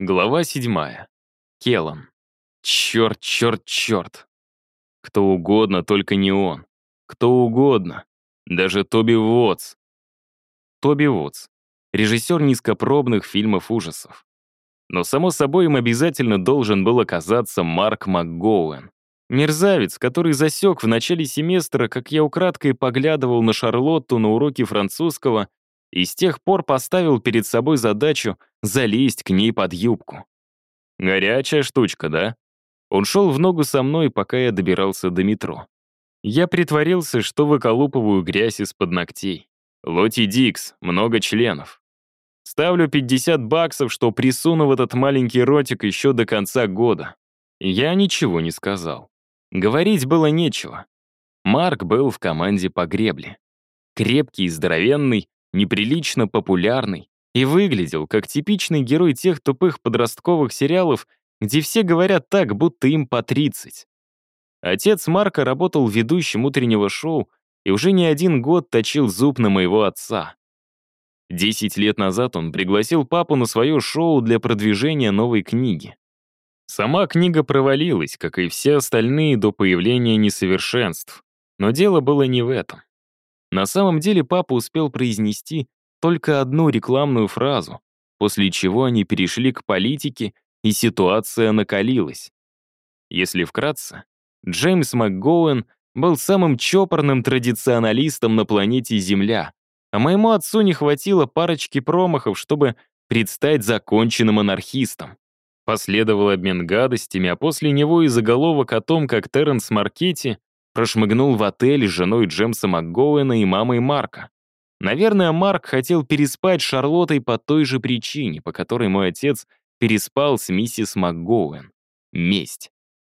Глава седьмая. Келан. Черт, черт, черт. Кто угодно, только не он. Кто угодно. Даже Тоби Вотс. Тоби Вотс. Режиссер низкопробных фильмов ужасов. Но, само собой, им обязательно должен был оказаться Марк МакГоуэн. Мерзавец, который засек в начале семестра, как я украдкой поглядывал на Шарлотту на уроке французского и с тех пор поставил перед собой задачу залезть к ней под юбку. Горячая штучка, да? Он шел в ногу со мной, пока я добирался до метро. Я притворился, что выколупываю грязь из-под ногтей. Лоти Дикс, много членов. Ставлю 50 баксов, что присуну в этот маленький ротик еще до конца года. Я ничего не сказал. Говорить было нечего. Марк был в команде по гребле. Крепкий и здоровенный, неприлично популярный и выглядел как типичный герой тех тупых подростковых сериалов, где все говорят так, будто им по 30. Отец Марка работал ведущим утреннего шоу и уже не один год точил зуб на моего отца. Десять лет назад он пригласил папу на свое шоу для продвижения новой книги. Сама книга провалилась, как и все остальные до появления несовершенств. Но дело было не в этом. На самом деле папа успел произнести только одну рекламную фразу, после чего они перешли к политике, и ситуация накалилась. Если вкратце, Джеймс МакГоуэн был самым чопорным традиционалистом на планете Земля, а моему отцу не хватило парочки промахов, чтобы предстать законченным анархистом. Последовал обмен гадостями, а после него и заголовок о том, как Терренс Маркетти прошмыгнул в отель с женой Джемса МакГоуэна и мамой Марка. Наверное, Марк хотел переспать с Шарлоттой по той же причине, по которой мой отец переспал с миссис МакГоуэн. Месть.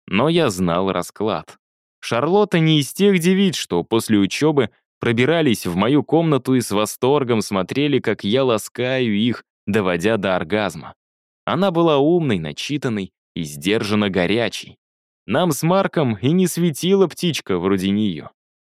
Но я знал расклад. Шарлотта не из тех девиц, что после учебы пробирались в мою комнату и с восторгом смотрели, как я ласкаю их, доводя до оргазма. Она была умной, начитанной и сдержанно горячей. Нам с Марком и не светила птичка вроде нее.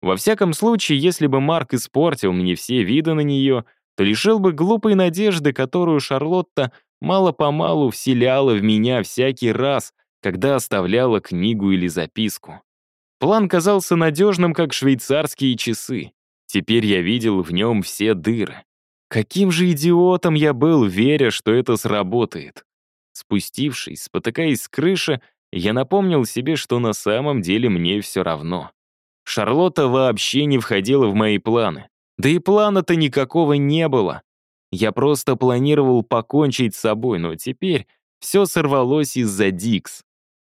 Во всяком случае, если бы Марк испортил мне все виды на нее, то лишил бы глупой надежды, которую Шарлотта мало-помалу вселяла в меня всякий раз, когда оставляла книгу или записку. План казался надежным, как швейцарские часы. Теперь я видел в нем все дыры. Каким же идиотом я был, веря, что это сработает. Спустившись, спотыкаясь с крыши, я напомнил себе, что на самом деле мне все равно. Шарлотта вообще не входила в мои планы. Да и плана-то никакого не было. Я просто планировал покончить с собой, но теперь все сорвалось из-за Дикс.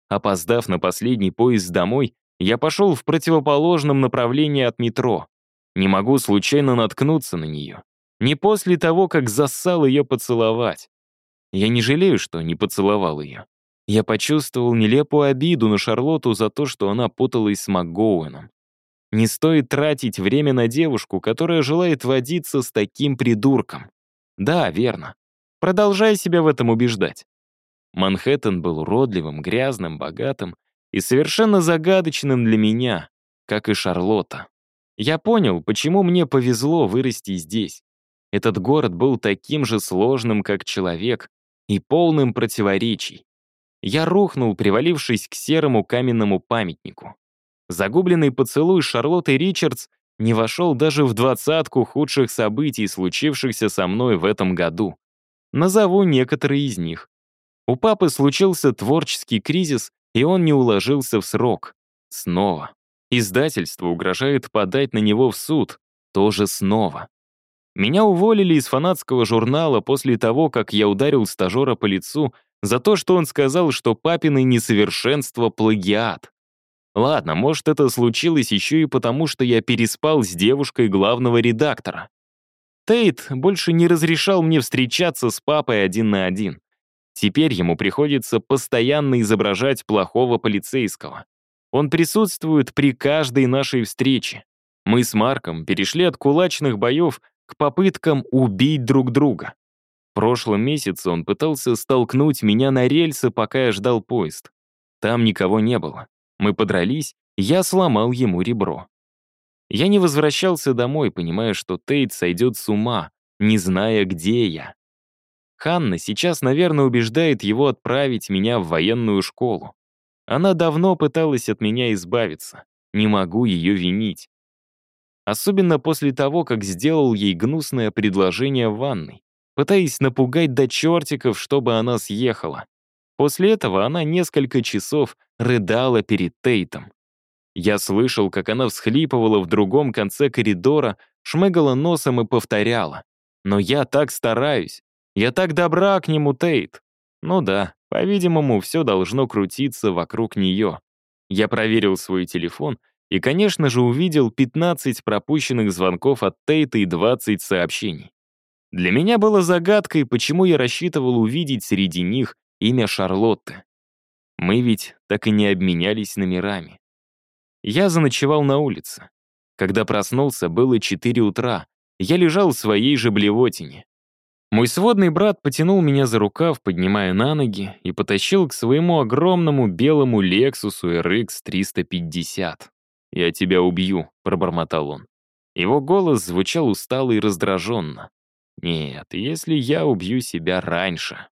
Опоздав на последний поезд домой, я пошел в противоположном направлении от метро. Не могу случайно наткнуться на нее. Не после того, как зассал ее поцеловать. Я не жалею, что не поцеловал ее. Я почувствовал нелепую обиду на Шарлотту за то, что она путалась с МакГоуэном. Не стоит тратить время на девушку, которая желает водиться с таким придурком. Да, верно. Продолжай себя в этом убеждать. Манхэттен был уродливым, грязным, богатым и совершенно загадочным для меня, как и Шарлотта. Я понял, почему мне повезло вырасти здесь. Этот город был таким же сложным, как человек, и полным противоречий. Я рухнул, привалившись к серому каменному памятнику. Загубленный поцелуй Шарлотты Ричардс не вошел даже в двадцатку худших событий, случившихся со мной в этом году. Назову некоторые из них. У папы случился творческий кризис, и он не уложился в срок. Снова. Издательство угрожает подать на него в суд. Тоже снова. Меня уволили из фанатского журнала после того, как я ударил стажера по лицу за то, что он сказал, что папины несовершенство — плагиат. Ладно, может, это случилось еще и потому, что я переспал с девушкой главного редактора. Тейт больше не разрешал мне встречаться с папой один на один. Теперь ему приходится постоянно изображать плохого полицейского. Он присутствует при каждой нашей встрече. Мы с Марком перешли от кулачных боев к попыткам убить друг друга. Прошлом месяце он пытался столкнуть меня на рельсы, пока я ждал поезд. Там никого не было. Мы подрались, я сломал ему ребро. Я не возвращался домой, понимая, что Тейт сойдет с ума, не зная, где я. Ханна сейчас, наверное, убеждает его отправить меня в военную школу. Она давно пыталась от меня избавиться. Не могу ее винить. Особенно после того, как сделал ей гнусное предложение в ванной, пытаясь напугать до чертиков, чтобы она съехала. После этого она несколько часов рыдала перед Тейтом. Я слышал, как она всхлипывала в другом конце коридора, шмыгала носом и повторяла. «Но я так стараюсь. Я так добра к нему, Тейт». Ну да, по-видимому, все должно крутиться вокруг нее. Я проверил свой телефон и, конечно же, увидел 15 пропущенных звонков от Тейта и 20 сообщений. Для меня было загадкой, почему я рассчитывал увидеть среди них имя Шарлотты. Мы ведь так и не обменялись номерами. Я заночевал на улице. Когда проснулся, было 4 утра. Я лежал в своей же блевотине. Мой сводный брат потянул меня за рукав, поднимая на ноги, и потащил к своему огромному белому Лексусу RX 350. «Я тебя убью», — пробормотал он. Его голос звучал устало и раздраженно. «Нет, если я убью себя раньше».